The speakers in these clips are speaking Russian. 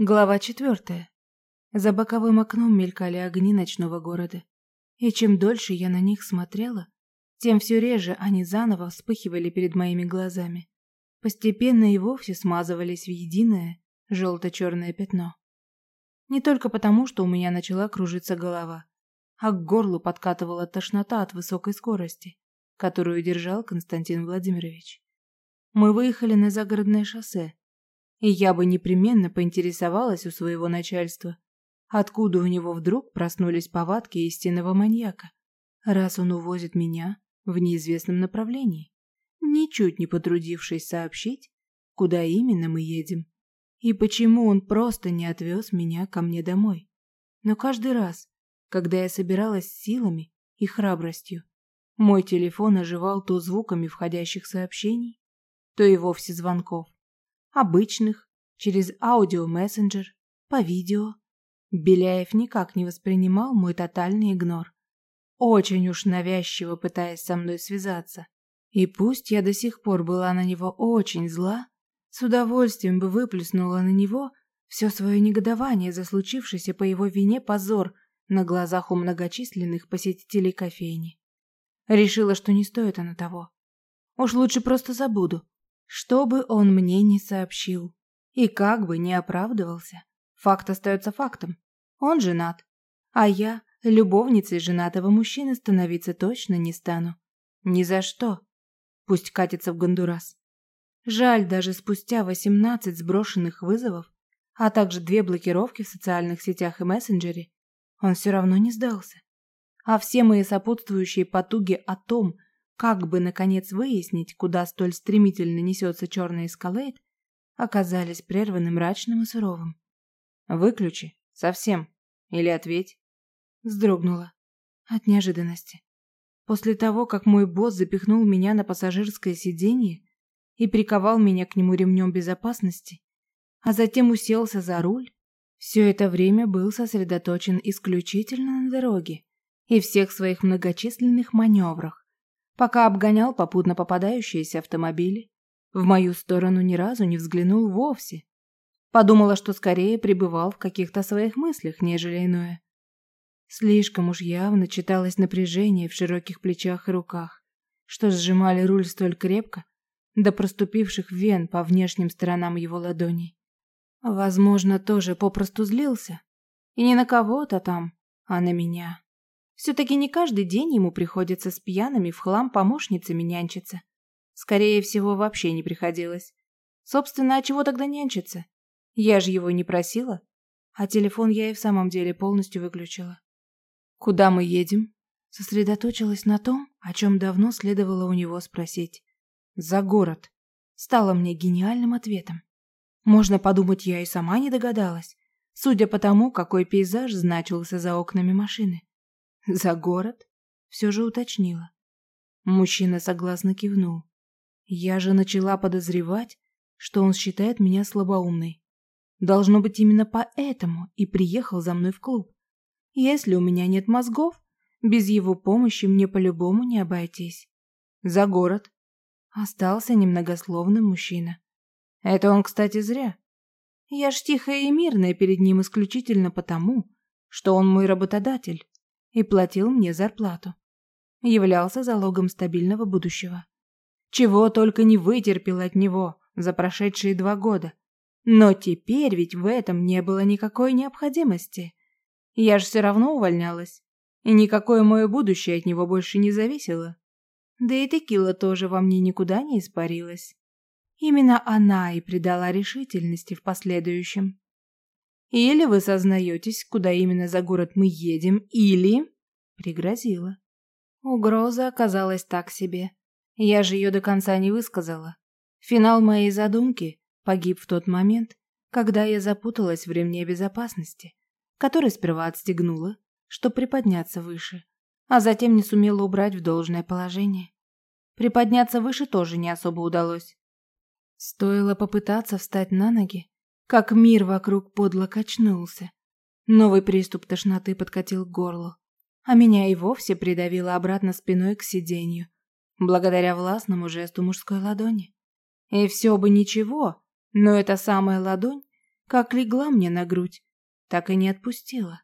Глава четвертая. За боковым окном мелькали огни ночного города. И чем дольше я на них смотрела, тем все реже они заново вспыхивали перед моими глазами. Постепенно и вовсе смазывались в единое желто-черное пятно. Не только потому, что у меня начала кружиться голова, а к горлу подкатывала тошнота от высокой скорости, которую держал Константин Владимирович. Мы выехали на загородное шоссе, и я бы непременно поинтересовалась у своего начальства, откуда у него вдруг проснулись повадки истинного маньяка, раз он увозит меня в неизвестном направлении, ничуть не потрудившись сообщить, куда именно мы едем и почему он просто не отвез меня ко мне домой. Но каждый раз, когда я собиралась силами и храбростью, мой телефон оживал то звуками входящих сообщений, то и вовсе звонков обычных, через аудиомессенджер, по видео. Беляев никак не воспринимал мой тотальный игнор, очень уж навязчиво пытаясь со мной связаться. И пусть я до сих пор была на него очень зла, с удовольствием бы выплеснула на него все свое негодование за случившийся по его вине позор на глазах у многочисленных посетителей кофейни. Решила, что не стоит оно того. Уж лучше просто забуду, что бы он мне не сообщил и как бы не оправдывался, факт остается фактом. Он женат, а я любовницей женатого мужчины становиться точно не стану. Ни за что. Пусть катится в Гондурас. Жаль, даже спустя 18 сброшенных вызовов, а также две блокировки в социальных сетях и мессенджере, он все равно не сдался. А все мои сопутствующие потуги о том, как бы, наконец, выяснить, куда столь стремительно несется черный эскалейт, оказались прерваны мрачным и суровым. «Выключи. Совсем. Или ответь». Вздрогнула. От неожиданности. После того, как мой босс запихнул меня на пассажирское сиденье и приковал меня к нему ремнем безопасности, а затем уселся за руль, все это время был сосредоточен исключительно на дороге и всех своих многочисленных маневрах, пока обгонял попутно попадающиеся автомобили. В мою сторону ни разу не взглянул вовсе. Подумала, что скорее пребывал в каких-то своих мыслях, нежели иное. Слишком уж явно читалось напряжение в широких плечах и руках, что сжимали руль столь крепко, до проступивших вен по внешним сторонам его ладоней. Возможно, тоже попросту злился. И не на кого-то там, а на меня. Все-таки не каждый день ему приходится с пьяными в хлам помощницами нянчиться. Скорее всего, вообще не приходилось. Собственно, а чего тогда нянчиться? Я же его не просила. А телефон я и в самом деле полностью выключила. Куда мы едем? Сосредоточилась на том, о чем давно следовало у него спросить. За город. Стало мне гениальным ответом. Можно подумать, я и сама не догадалась, судя по тому, какой пейзаж значился за окнами машины. За город? Все же уточнила. Мужчина согласно кивнул. Я же начала подозревать, что он считает меня слабоумной. Должно быть именно поэтому и приехал за мной в клуб. Если у меня нет мозгов, без его помощи мне по-любому не обойтись. За город. Остался немногословным мужчина. Это он, кстати, зря. Я ж тихая и мирная перед ним исключительно потому, что он мой работодатель и платил мне зарплату. Являлся залогом стабильного будущего. Чего только не вытерпел от него за прошедшие два года. Но теперь ведь в этом не было никакой необходимости. Я же все равно увольнялась, и никакое мое будущее от него больше не зависело. Да и текила тоже во мне никуда не испарилась. Именно она и придала решительности в последующем. Или вы сознаетесь, куда именно за город мы едем, или...» Пригрозила. Угроза оказалась так себе. Я же ее до конца не высказала. Финал моей задумки погиб в тот момент, когда я запуталась в ремне безопасности, который сперва отстегнула, чтобы приподняться выше, а затем не сумела убрать в должное положение. Приподняться выше тоже не особо удалось. Стоило попытаться встать на ноги, как мир вокруг подло качнулся. Новый приступ тошноты подкатил к горлу, а меня и вовсе придавило обратно спиной к сиденью, благодаря властному жесту мужской ладони. И все бы ничего, но эта самая ладонь как легла мне на грудь, так и не отпустила.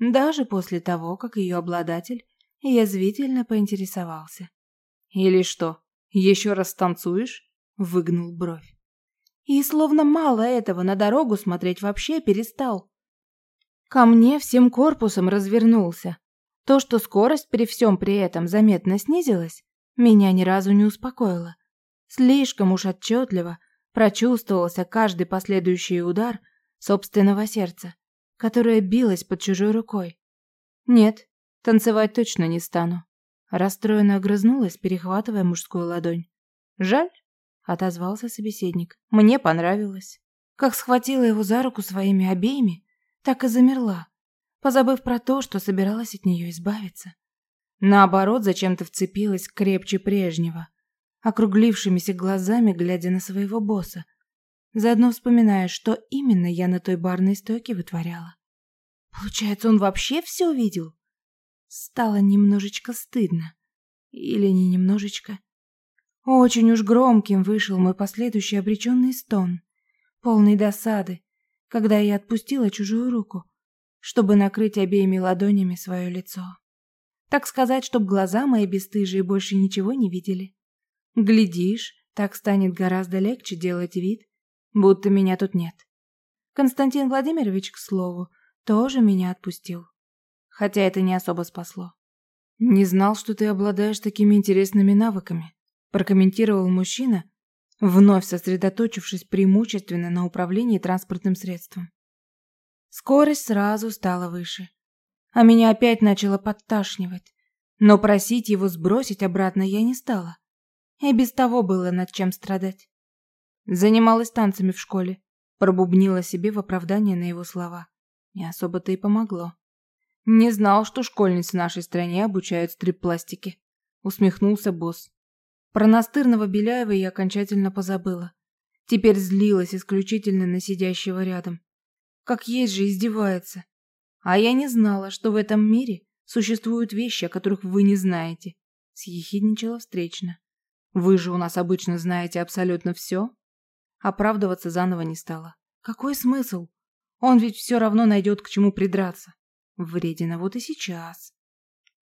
Даже после того, как ее обладатель язвительно поинтересовался. «Или что, еще раз танцуешь?» — выгнул бровь. И словно мало этого, на дорогу смотреть вообще перестал. Ко мне всем корпусом развернулся. То, что скорость при всем при этом заметно снизилась, меня ни разу не успокоило. Слишком уж отчетливо прочувствовался каждый последующий удар собственного сердца, которое билось под чужой рукой. Нет, танцевать точно не стану. Расстроенно огрызнулась, перехватывая мужскую ладонь. Жаль, отозвался собеседник. Мне понравилось. Как схватила его за руку своими обеими, так и замерла, позабыв про то, что собиралась от нее избавиться. Наоборот, зачем-то вцепилась крепче прежнего, округлившимися глазами глядя на своего босса, заодно вспоминая, что именно я на той барной стойке вытворяла. Получается, он вообще все увидел? Стало немножечко стыдно. Или не немножечко. Очень уж громким вышел мой последующий обреченный стон, полный досады, когда я отпустила чужую руку, чтобы накрыть обеими ладонями свое лицо. Так сказать, чтоб глаза мои бесстыжие больше ничего не видели. Глядишь, так станет гораздо легче делать вид, будто меня тут нет. Константин Владимирович, к слову, тоже меня отпустил. Хотя это не особо спасло. «Не знал, что ты обладаешь такими интересными навыками», прокомментировал мужчина, вновь сосредоточившись преимущественно на управлении транспортным средством. Скорость сразу стала выше, а меня опять начало подташнивать, но просить его сбросить обратно я не стала. И без того было над чем страдать. Занималась танцами в школе, пробубнила себе в оправдание на его слова. Не особо-то и помогло. Не знал, что школьницы в нашей стране обучают стрип-пластике. Усмехнулся босс. Про настырного Беляева я окончательно позабыла. Теперь злилась исключительно на сидящего рядом. Как есть же издевается. А я не знала, что в этом мире существуют вещи, о которых вы не знаете. Съехидничала встречно. Вы же у нас обычно знаете абсолютно все. Оправдываться заново не стала. Какой смысл? Он ведь все равно найдет к чему придраться. Вредина вот и сейчас.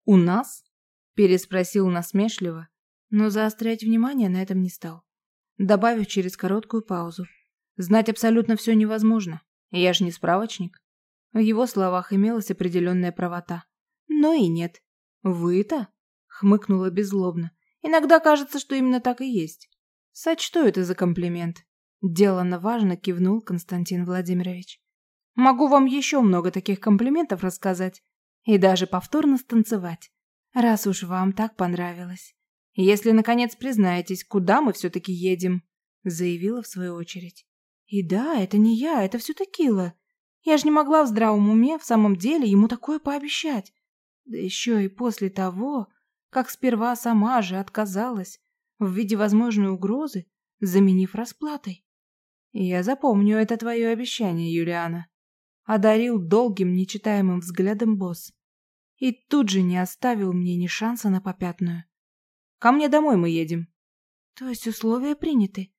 У нас? Переспросил насмешливо, но заострять внимание на этом не стал, добавив через короткую паузу. Знать абсолютно все невозможно, я же не справочник. В его словах имелась определенная правота. Но и нет. Вы-то? Хмыкнула беззлобно. Иногда кажется, что именно так и есть. Сочту это за комплимент. Делано важно кивнул Константин Владимирович. Могу вам еще много таких комплиментов рассказать и даже повторно станцевать, раз уж вам так понравилось. «Если, наконец, признаетесь, куда мы все-таки едем?» заявила в свою очередь. «И да, это не я, это все Текила. Я же не могла в здравом уме в самом деле ему такое пообещать. Да еще и после того, как сперва сама же отказалась в виде возможной угрозы, заменив расплатой. Я запомню это твое обещание, Юлиана. Одарил долгим, нечитаемым взглядом босс. И тут же не оставил мне ни шанса на попятную. Ко мне домой мы едем. То есть условия приняты.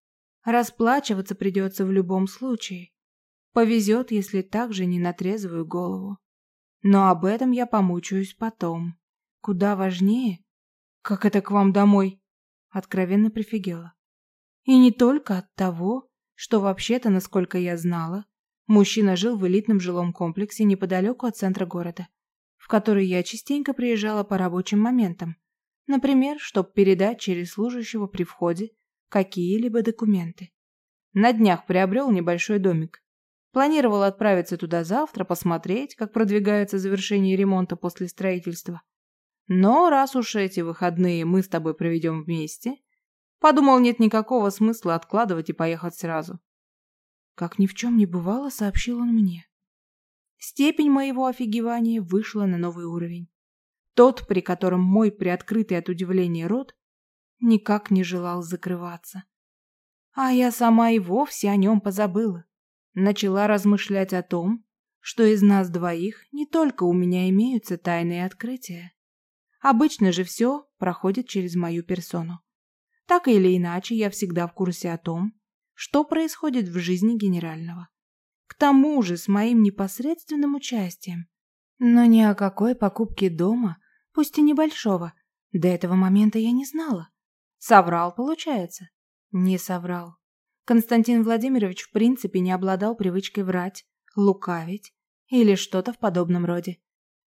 Расплачиваться придется в любом случае. Повезет, если также не на трезвую голову. Но об этом я помучаюсь потом. Куда важнее... Как это к вам домой? Откровенно прифигела. И не только от того, что вообще-то, насколько я знала, мужчина жил в элитном жилом комплексе неподалеку от центра города, в который я частенько приезжала по рабочим моментам, Например, чтобы передать через служащего при входе какие-либо документы. На днях приобрел небольшой домик. Планировал отправиться туда завтра, посмотреть, как продвигается завершение ремонта после строительства. Но раз уж эти выходные мы с тобой проведем вместе, подумал, нет никакого смысла откладывать и поехать сразу. Как ни в чем не бывало, сообщил он мне. Степень моего офигевания вышла на новый уровень. Тот, при котором мой приоткрытый от удивления рот никак не желал закрываться. А я сама и вовсе о нем позабыла. Начала размышлять о том, что из нас двоих не только у меня имеются тайные открытия. Обычно же все проходит через мою персону. Так или иначе, я всегда в курсе о том, что происходит в жизни генерального. К тому же с моим непосредственным участием. Но ни о какой покупке дома, пусть и небольшого, до этого момента я не знала. Соврал, получается? Не соврал. Константин Владимирович в принципе не обладал привычкой врать, лукавить или что-то в подобном роде.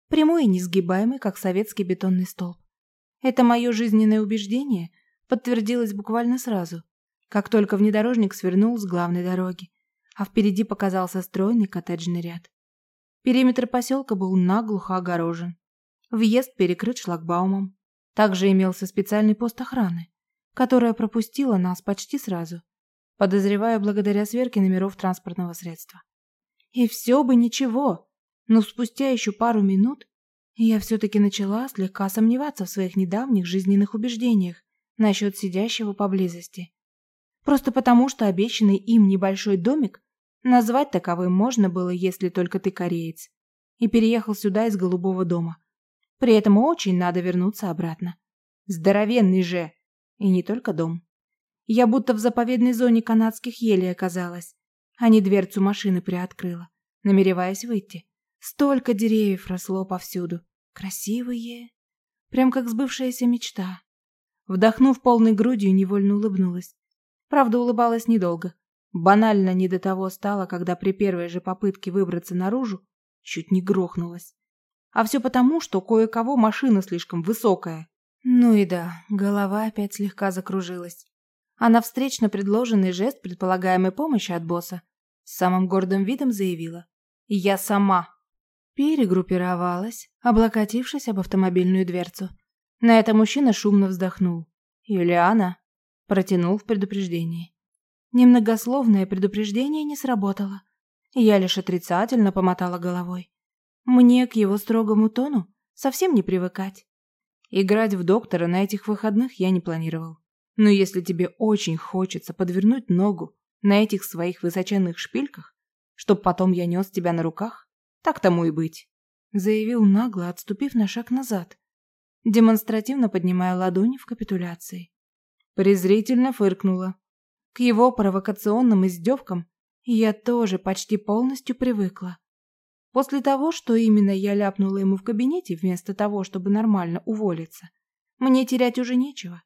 Прямой и несгибаемый, как советский бетонный столб. Это мое жизненное убеждение подтвердилось буквально сразу, как только внедорожник свернул с главной дороги, а впереди показался стройный коттеджный ряд. Периметр поселка был наглухо огорожен. Въезд перекрыт шлагбаумом. Также имелся специальный пост охраны, которая пропустила нас почти сразу, подозревая благодаря сверке номеров транспортного средства. И все бы ничего, но спустя еще пару минут я все-таки начала слегка сомневаться в своих недавних жизненных убеждениях насчет сидящего поблизости. Просто потому, что обещанный им небольшой домик назвать таковым можно было, если только ты кореец, и переехал сюда из Голубого дома. При этом очень надо вернуться обратно. Здоровенный же! И не только дом. Я будто в заповедной зоне канадских елей оказалась, а не дверцу машины приоткрыла, намереваясь выйти. Столько деревьев росло повсюду. Красивые. Прям как сбывшаяся мечта. Вдохнув полной грудью, невольно улыбнулась. Правда, улыбалась недолго. Банально не до того стало, когда при первой же попытке выбраться наружу чуть не грохнулась. А все потому, что кое-кого машина слишком высокая. Ну и да, голова опять слегка закружилась. А на встречно предложенный жест предполагаемой помощи от босса с самым гордым видом заявила. «Я сама». Перегруппировалась, облокотившись об автомобильную дверцу. На это мужчина шумно вздохнул. «Юлиана?» Протянул в предупреждении. Немногословное предупреждение не сработало. Я лишь отрицательно помотала головой. Мне к его строгому тону совсем не привыкать. Играть в доктора на этих выходных я не планировал. Но если тебе очень хочется подвернуть ногу на этих своих высоченных шпильках, чтоб потом я нес тебя на руках, так тому и быть», — заявил нагло, отступив на шаг назад, демонстративно поднимая ладони в капитуляции. Презрительно фыркнула. К его провокационным издевкам я тоже почти полностью привыкла. После того, что именно я ляпнула ему в кабинете, вместо того, чтобы нормально уволиться, мне терять уже нечего.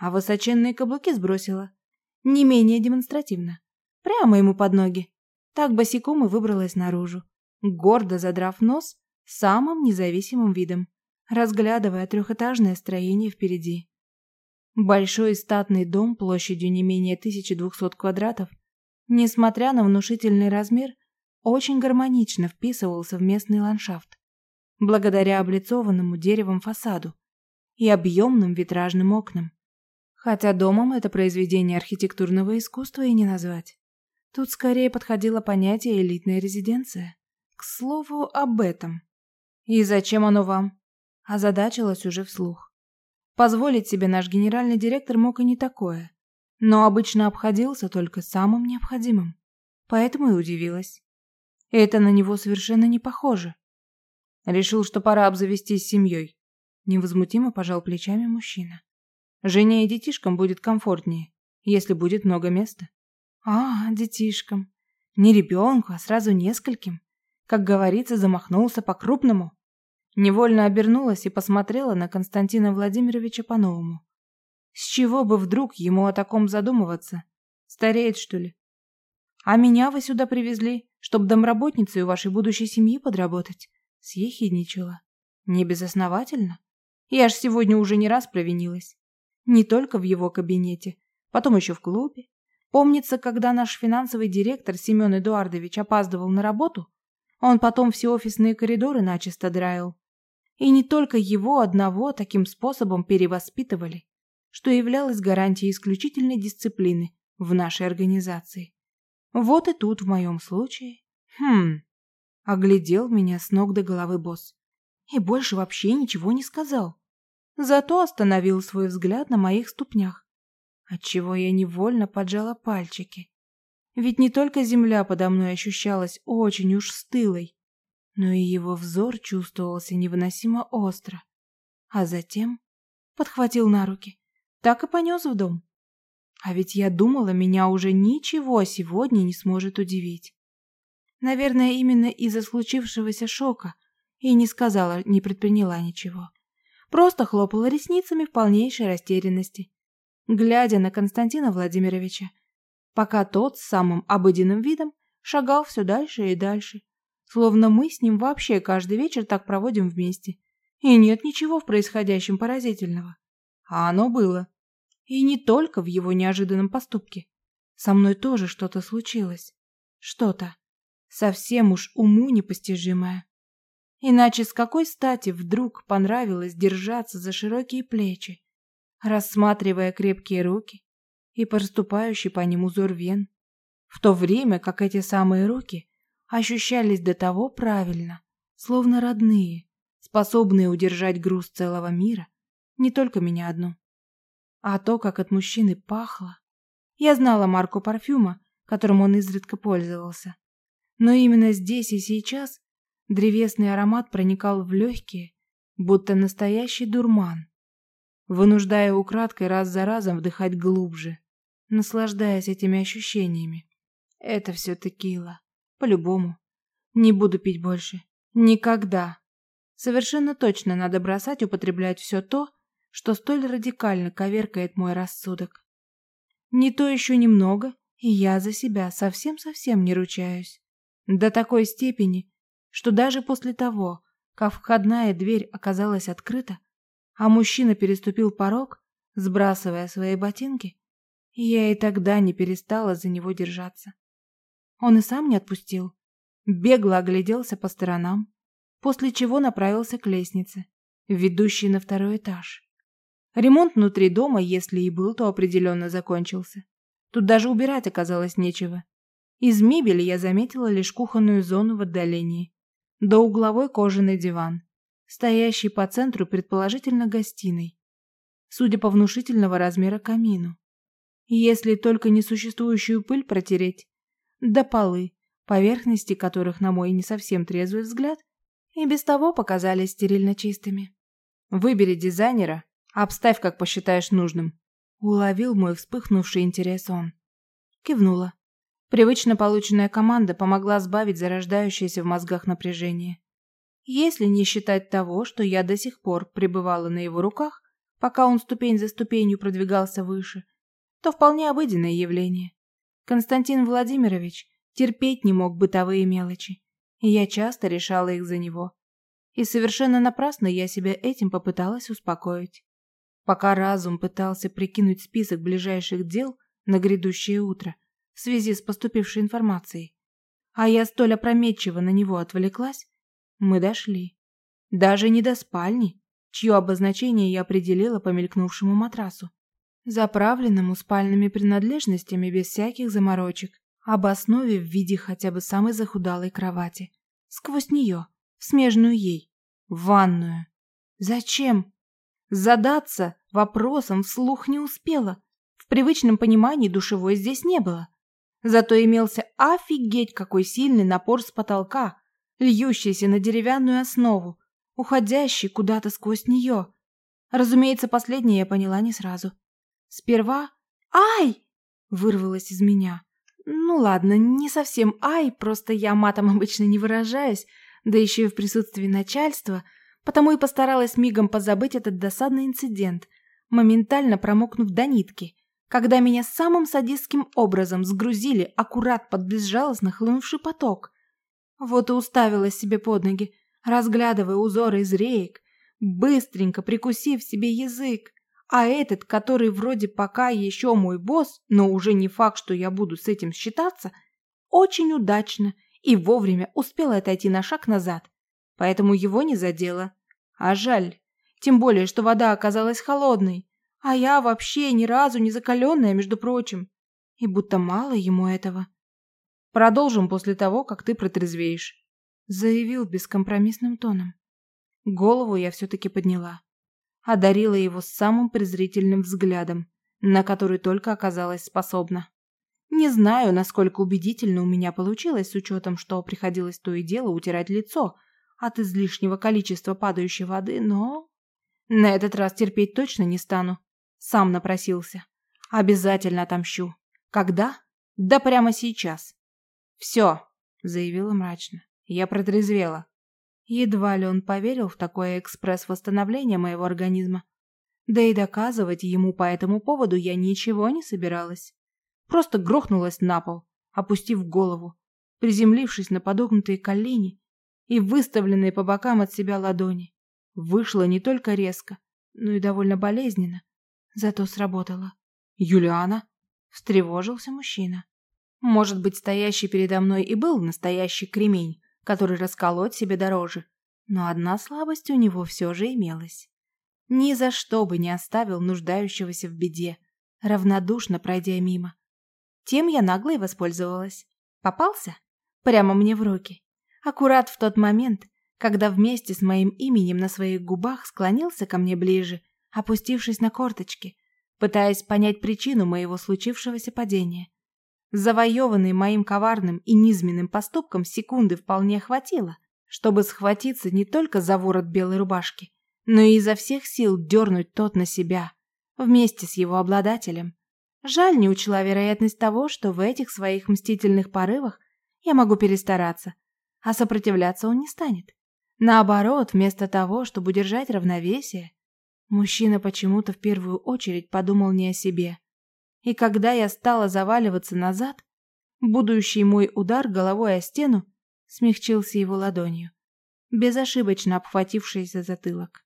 А высоченные каблуки сбросила. Не менее демонстративно. Прямо ему под ноги. Так босиком и выбралась наружу, гордо задрав нос самым независимым видом, разглядывая трехэтажное строение впереди. Большой статный дом площадью не менее 1200 квадратов, несмотря на внушительный размер, очень гармонично вписывался в местный ландшафт, благодаря облицованному деревом фасаду и объемным витражным окнам. Хотя домом это произведение архитектурного искусства и не назвать. Тут скорее подходило понятие элитная резиденция. К слову об этом. И зачем оно вам? Озадачилась уже вслух. Позволить себе наш генеральный директор мог и не такое. Но обычно обходился только самым необходимым. Поэтому и удивилась. Это на него совершенно не похоже. Решил, что пора обзавестись семьей. Невозмутимо пожал плечами мужчина. Жене и детишкам будет комфортнее, если будет много места. А, детишкам. Не ребенку, а сразу нескольким. Как говорится, замахнулся по-крупному. Невольно обернулась и посмотрела на Константина Владимировича по-новому. С чего бы вдруг ему о таком задумываться? Стареет, что ли? А меня вы сюда привезли, чтобы домработницей у вашей будущей семьи подработать? Съехидничала. Не безосновательно. Я ж сегодня уже не раз провинилась. Не только в его кабинете, потом еще в клубе. Помнится, когда наш финансовый директор Семен Эдуардович опаздывал на работу, он потом все офисные коридоры начисто драил. И не только его одного таким способом перевоспитывали, что являлось гарантией исключительной дисциплины в нашей организации. Вот и тут в моем случае... Хм... Оглядел меня с ног до головы босс. И больше вообще ничего не сказал. Зато остановил свой взгляд на моих ступнях, отчего я невольно поджала пальчики. Ведь не только земля подо мной ощущалась очень уж стылой, но и его взор чувствовался невыносимо остро. А затем подхватил на руки, так и понес в дом. А ведь я думала, меня уже ничего сегодня не сможет удивить. Наверное, именно из-за случившегося шока и не сказала, не предприняла ничего. Просто хлопала ресницами в полнейшей растерянности, глядя на Константина Владимировича, пока тот с самым обыденным видом шагал все дальше и дальше, словно мы с ним вообще каждый вечер так проводим вместе. И нет ничего в происходящем поразительного. А оно было. И не только в его неожиданном поступке. Со мной тоже что-то случилось. Что-то. Совсем уж уму непостижимое. Иначе с какой стати вдруг понравилось держаться за широкие плечи, рассматривая крепкие руки и проступающий по ним узор вен, в то время как эти самые руки ощущались до того правильно, словно родные, способные удержать груз целого мира, не только меня одну. А то, как от мужчины пахло. Я знала марку парфюма, которым он изредка пользовался. Но именно здесь и сейчас древесный аромат проникал в легкие, будто настоящий дурман, вынуждая украдкой раз за разом вдыхать глубже, наслаждаясь этими ощущениями. Это все текила. По-любому. Не буду пить больше. Никогда. Совершенно точно надо бросать употреблять все то, что столь радикально коверкает мой рассудок. Не то еще немного, и я за себя совсем-совсем не ручаюсь. До такой степени, что даже после того, как входная дверь оказалась открыта, а мужчина переступил порог, сбрасывая свои ботинки, я и тогда не перестала за него держаться. Он и сам не отпустил. Бегло огляделся по сторонам, после чего направился к лестнице, ведущей на второй этаж. Ремонт внутри дома, если и был, то определенно закончился. Тут даже убирать оказалось нечего. Из мебели я заметила лишь кухонную зону в отдалении, да угловой кожаный диван, стоящий по центру предположительно гостиной, судя по внушительного размера камину. Если только несуществующую пыль протереть, да полы, поверхности которых, на мой не совсем трезвый взгляд, и без того показались стерильно чистыми. Выбери дизайнера, обставь, как посчитаешь нужным. Уловил мой вспыхнувший интерес он. Кивнула. Привычно полученная команда помогла сбавить зарождающееся в мозгах напряжение. Если не считать того, что я до сих пор пребывала на его руках, пока он ступень за ступенью продвигался выше, то вполне обыденное явление. Константин Владимирович терпеть не мог бытовые мелочи, и я часто решала их за него. И совершенно напрасно я себя этим попыталась успокоить. Пока разум пытался прикинуть список ближайших дел на грядущее утро в связи с поступившей информацией, а я столь опрометчиво на него отвлеклась, мы дошли. Даже не до спальни, чье обозначение я определила по мелькнувшему матрасу заправленному спальными принадлежностями без всяких заморочек, об основе в виде хотя бы самой захудалой кровати. Сквозь нее, в смежную ей, в ванную. Зачем? Задаться вопросом вслух не успела. В привычном понимании душевой здесь не было. Зато имелся офигеть какой сильный напор с потолка, льющийся на деревянную основу, уходящий куда-то сквозь нее. Разумеется, последнее я поняла не сразу. Сперва «Ай!» вырвалось из меня. Ну ладно, не совсем «ай», просто я матом обычно не выражаюсь, да еще и в присутствии начальства, потому и постаралась мигом позабыть этот досадный инцидент, моментально промокнув до нитки, когда меня самым садистским образом сгрузили аккурат под безжалостно хлынувший поток. Вот и уставилась себе под ноги, разглядывая узоры из реек, быстренько прикусив себе язык. А этот, который вроде пока еще мой босс, но уже не факт, что я буду с этим считаться, очень удачно и вовремя успел отойти на шаг назад. Поэтому его не задело. А жаль. Тем более, что вода оказалась холодной. А я вообще ни разу не закаленная, между прочим. И будто мало ему этого. Продолжим после того, как ты протрезвеешь. Заявил бескомпромиссным тоном. Голову я все-таки подняла одарила его самым презрительным взглядом, на который только оказалась способна. Не знаю, насколько убедительно у меня получилось, с учетом, что приходилось то и дело утирать лицо от излишнего количества падающей воды, но... На этот раз терпеть точно не стану. Сам напросился. Обязательно отомщу. Когда? Да прямо сейчас. Все. заявила мрачно. Я протрезвела. Едва ли он поверил в такое экспресс-восстановление моего организма. Да и доказывать ему по этому поводу я ничего не собиралась. Просто грохнулась на пол, опустив голову, приземлившись на подогнутые колени и выставленные по бокам от себя ладони. Вышло не только резко, но и довольно болезненно. Зато сработало. «Юлиана?» — встревожился мужчина. Может быть, стоящий передо мной и был настоящий кремень, который расколоть себе дороже. Но одна слабость у него все же имелась. Ни за что бы не оставил нуждающегося в беде, равнодушно пройдя мимо. Тем я нагло и воспользовалась. Попался? Прямо мне в руки. Аккурат в тот момент, когда вместе с моим именем на своих губах склонился ко мне ближе, опустившись на корточки, пытаясь понять причину моего случившегося падения. Завоеванный моим коварным и низменным поступком секунды вполне хватило, чтобы схватиться не только за ворот белой рубашки, но и изо всех сил дернуть тот на себя, вместе с его обладателем. Жаль, не учла вероятность того, что в этих своих мстительных порывах я могу перестараться, а сопротивляться он не станет. Наоборот, вместо того, чтобы удержать равновесие, мужчина почему-то в первую очередь подумал не о себе, и когда я стала заваливаться назад, будущий мой удар головой о стену смягчился его ладонью, безошибочно обхватившись за затылок.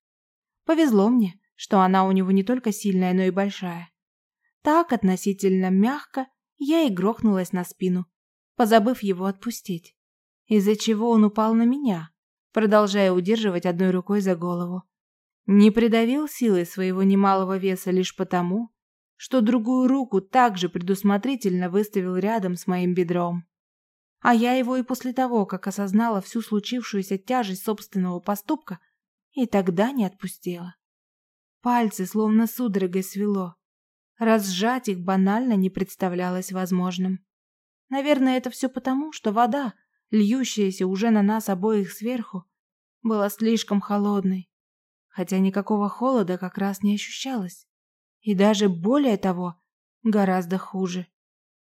Повезло мне, что она у него не только сильная, но и большая. Так, относительно мягко, я и грохнулась на спину, позабыв его отпустить, из-за чего он упал на меня, продолжая удерживать одной рукой за голову. Не придавил силой своего немалого веса лишь потому, что другую руку также предусмотрительно выставил рядом с моим бедром. А я его и после того, как осознала всю случившуюся тяжесть собственного поступка, и тогда не отпустила. Пальцы словно судорогой свело. Разжать их банально не представлялось возможным. Наверное, это все потому, что вода, льющаяся уже на нас обоих сверху, была слишком холодной, хотя никакого холода как раз не ощущалось. И даже более того, гораздо хуже.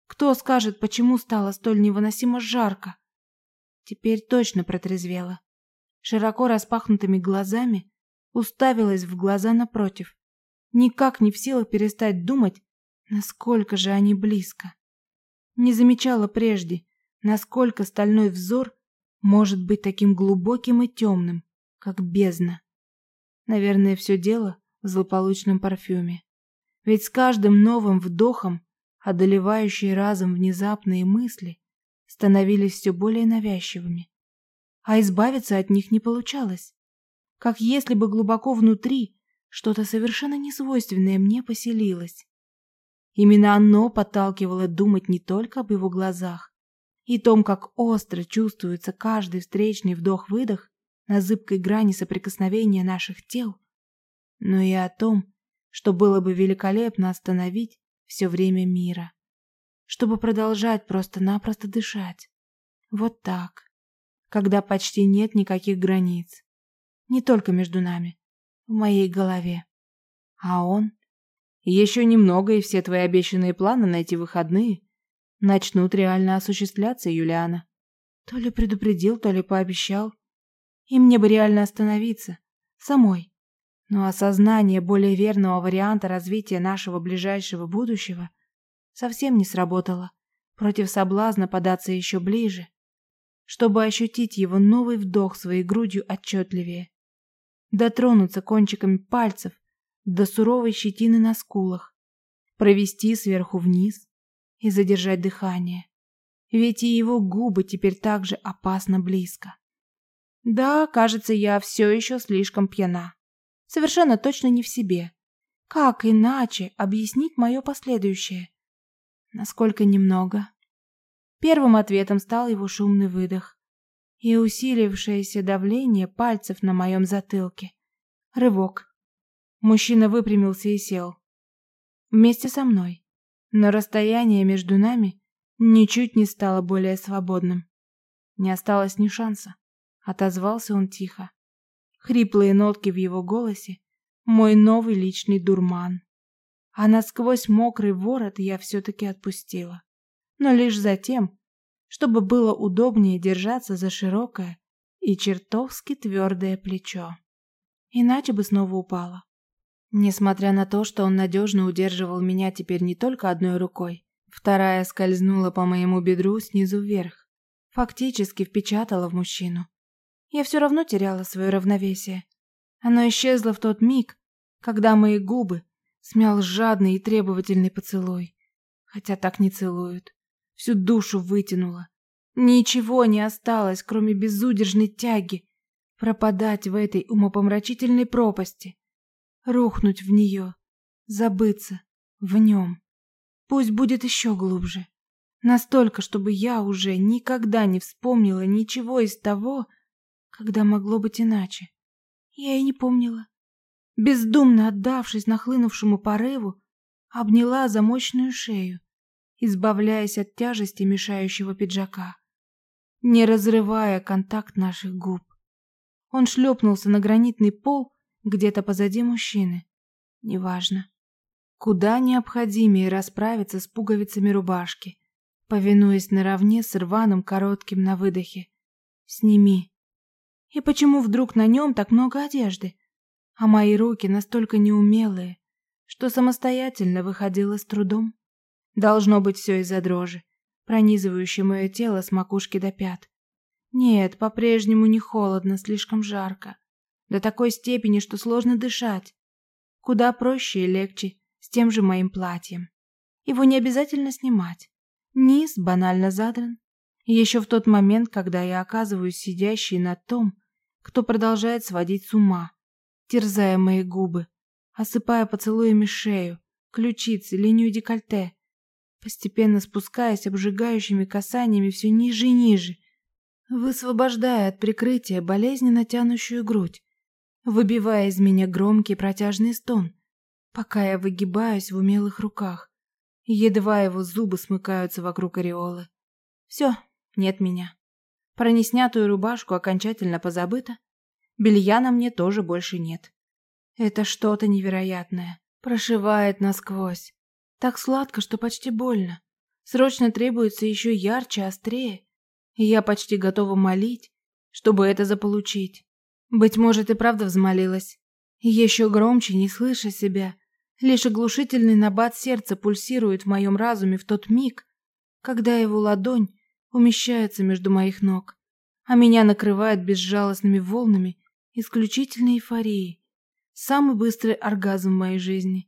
Кто скажет, почему стало столь невыносимо жарко? Теперь точно протрезвела. Широко распахнутыми глазами уставилась в глаза напротив. Никак не в силах перестать думать, насколько же они близко. Не замечала прежде, насколько стальной взор может быть таким глубоким и темным, как бездна. Наверное, все дело в злополучном парфюме. Ведь с каждым новым вдохом одолевающие разом внезапные мысли становились все более навязчивыми. А избавиться от них не получалось. Как если бы глубоко внутри что-то совершенно несвойственное мне поселилось. Именно оно подталкивало думать не только об его глазах и том, как остро чувствуется каждый встречный вдох-выдох на зыбкой грани соприкосновения наших тел, но и о том, что было бы великолепно остановить все время мира, чтобы продолжать просто-напросто дышать. Вот так, когда почти нет никаких границ. Не только между нами, в моей голове. А он? Еще немного, и все твои обещанные планы на эти выходные начнут реально осуществляться, Юлиана. То ли предупредил, то ли пообещал. И мне бы реально остановиться. Самой. Но осознание более верного варианта развития нашего ближайшего будущего совсем не сработало против соблазна податься еще ближе, чтобы ощутить его новый вдох своей грудью отчетливее, дотронуться кончиками пальцев до суровой щетины на скулах, провести сверху вниз и задержать дыхание. Ведь и его губы теперь также опасно близко. Да, кажется, я все еще слишком пьяна совершенно точно не в себе. Как иначе объяснить мое последующее? Насколько немного. Первым ответом стал его шумный выдох и усилившееся давление пальцев на моем затылке. Рывок. Мужчина выпрямился и сел. Вместе со мной. Но расстояние между нами ничуть не стало более свободным. Не осталось ни шанса. Отозвался он тихо. Хриплые нотки в его голосе — мой новый личный дурман. А насквозь мокрый ворот я все-таки отпустила. Но лишь затем, чтобы было удобнее держаться за широкое и чертовски твердое плечо. Иначе бы снова упала. Несмотря на то, что он надежно удерживал меня теперь не только одной рукой, вторая скользнула по моему бедру снизу вверх, фактически впечатала в мужчину. Я все равно теряла свое равновесие. Оно исчезло в тот миг, когда мои губы смял жадный и требовательный поцелуй. Хотя так не целуют. Всю душу вытянуло. Ничего не осталось, кроме безудержной тяги пропадать в этой умопомрачительной пропасти рухнуть в нее, забыться в нем. Пусть будет еще глубже. Настолько, чтобы я уже никогда не вспомнила ничего из того, когда могло быть иначе. Я и не помнила. Бездумно отдавшись нахлынувшему порыву, обняла за мощную шею, избавляясь от тяжести мешающего пиджака, не разрывая контакт наших губ. Он шлепнулся на гранитный пол, где-то позади мужчины. Неважно. Куда необходимее расправиться с пуговицами рубашки, повинуясь наравне с рваным коротким на выдохе. Сними. И почему вдруг на нем так много одежды? А мои руки настолько неумелые, что самостоятельно выходило с трудом. Должно быть все из-за дрожи, пронизывающей мое тело с макушки до пят. Нет, по-прежнему не холодно, слишком жарко. До такой степени, что сложно дышать. Куда проще и легче с тем же моим платьем. Его не обязательно снимать. Низ банально задран. еще в тот момент, когда я оказываюсь сидящей на том, кто продолжает сводить с ума, терзая мои губы, осыпая поцелуями шею, ключицы, линию декольте, постепенно спускаясь обжигающими касаниями все ниже и ниже, высвобождая от прикрытия болезненно тянущую грудь, выбивая из меня громкий протяжный стон, пока я выгибаюсь в умелых руках. Едва его зубы смыкаются вокруг ореолы. Все, нет меня. Про неснятую рубашку окончательно позабыто. Белья на мне тоже больше нет. Это что-то невероятное. Прошивает насквозь. Так сладко, что почти больно. Срочно требуется еще ярче, острее. И я почти готова молить, чтобы это заполучить. Быть может, и правда взмолилась. Еще громче, не слыша себя. Лишь оглушительный набат сердца пульсирует в моем разуме в тот миг, когда его ладонь умещается между моих ног, а меня накрывает безжалостными волнами исключительной эйфории. Самый быстрый оргазм в моей жизни.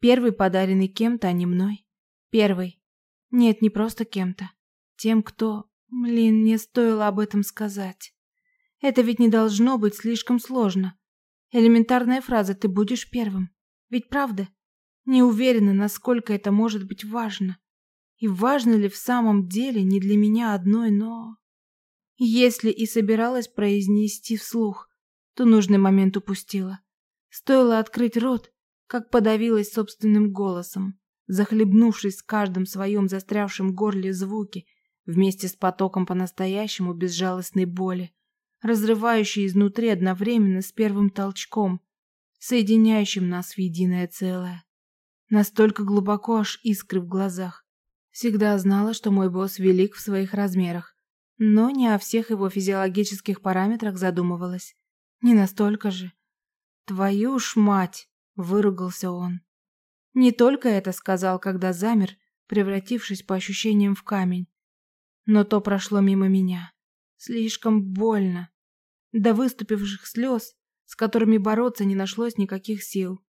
Первый, подаренный кем-то, а не мной. Первый. Нет, не просто кем-то. Тем, кто... Блин, мне стоило об этом сказать. Это ведь не должно быть слишком сложно. Элементарная фраза «ты будешь первым». Ведь правда? Не уверена, насколько это может быть важно. И важно ли в самом деле не для меня одной, но... Если и собиралась произнести вслух, то нужный момент упустила. Стоило открыть рот, как подавилась собственным голосом, захлебнувшись в каждом своем застрявшем горле звуке, вместе с потоком по-настоящему безжалостной боли разрывающий изнутри одновременно с первым толчком, соединяющим нас в единое целое. Настолько глубоко аж искры в глазах. Всегда знала, что мой босс велик в своих размерах, но не о всех его физиологических параметрах задумывалась. Не настолько же. «Твою ж мать!» — выругался он. Не только это сказал, когда замер, превратившись по ощущениям в камень. Но то прошло мимо меня. Слишком больно до выступивших слез, с которыми бороться не нашлось никаких сил,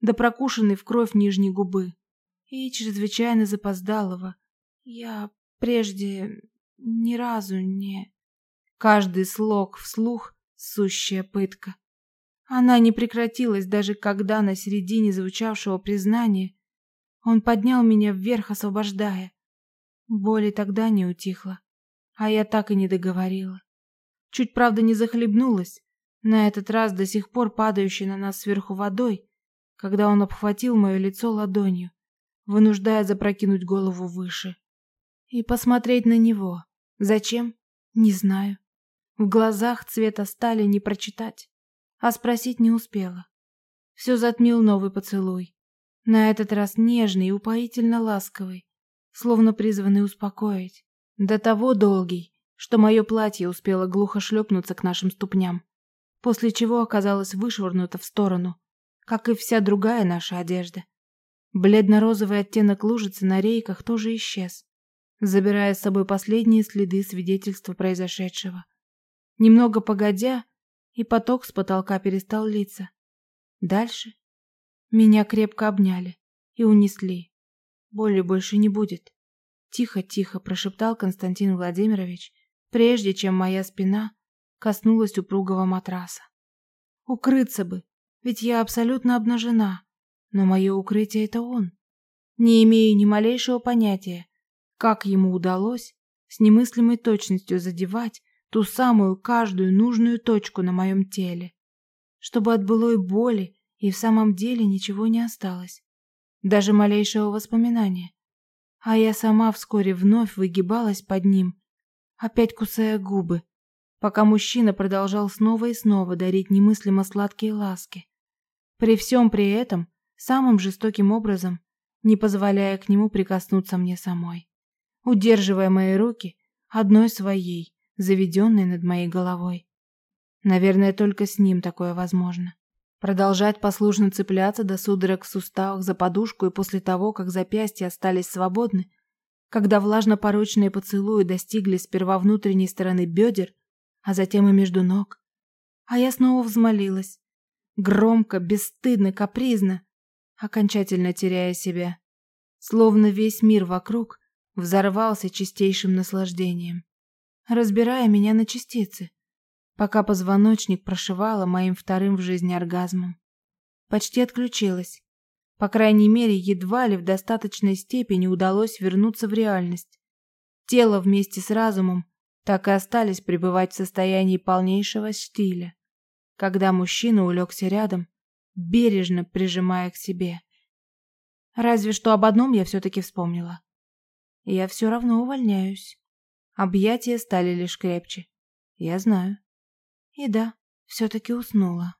до прокушенной в кровь нижней губы и чрезвычайно запоздалого. Я прежде ни разу не... Каждый слог вслух — сущая пытка. Она не прекратилась, даже когда на середине звучавшего признания он поднял меня вверх, освобождая. Боли тогда не утихла, а я так и не договорила. Чуть, правда, не захлебнулась, на этот раз до сих пор падающей на нас сверху водой, когда он обхватил мое лицо ладонью, вынуждая запрокинуть голову выше. И посмотреть на него. Зачем? Не знаю. В глазах цвета стали не прочитать, а спросить не успела. Все затмил новый поцелуй. На этот раз нежный и упоительно ласковый, словно призванный успокоить, До того долгий, что мое платье успело глухо шлепнуться к нашим ступням, после чего оказалось вышвырнуто в сторону, как и вся другая наша одежда. Бледно-розовый оттенок лужицы на рейках тоже исчез, забирая с собой последние следы свидетельства произошедшего. Немного погодя, и поток с потолка перестал литься. Дальше меня крепко обняли и унесли. Боли больше не будет. Тихо-тихо прошептал Константин Владимирович, прежде чем моя спина коснулась упругого матраса. Укрыться бы, ведь я абсолютно обнажена, но мое укрытие — это он. Не имею ни малейшего понятия, как ему удалось с немыслимой точностью задевать ту самую каждую нужную точку на моем теле, чтобы от былой боли и в самом деле ничего не осталось, даже малейшего воспоминания. А я сама вскоре вновь выгибалась под ним, опять кусая губы, пока мужчина продолжал снова и снова дарить немыслимо сладкие ласки. При всем при этом самым жестоким образом, не позволяя к нему прикоснуться мне самой, удерживая мои руки одной своей, заведенной над моей головой. Наверное, только с ним такое возможно. Продолжать послушно цепляться до судорог в суставах за подушку и после того, как запястья остались свободны, когда влажно-порочные поцелуи достигли сперва внутренней стороны бедер, а затем и между ног. А я снова взмолилась. Громко, бесстыдно, капризно, окончательно теряя себя. Словно весь мир вокруг взорвался чистейшим наслаждением, разбирая меня на частицы пока позвоночник прошивала моим вторым в жизни оргазмом. Почти отключилась. По крайней мере, едва ли в достаточной степени удалось вернуться в реальность. Тело вместе с разумом так и остались пребывать в состоянии полнейшего стиля, когда мужчина улегся рядом, бережно прижимая к себе. Разве что об одном я все-таки вспомнила. Я все равно увольняюсь. Объятия стали лишь крепче. Я знаю. И да, все-таки уснула.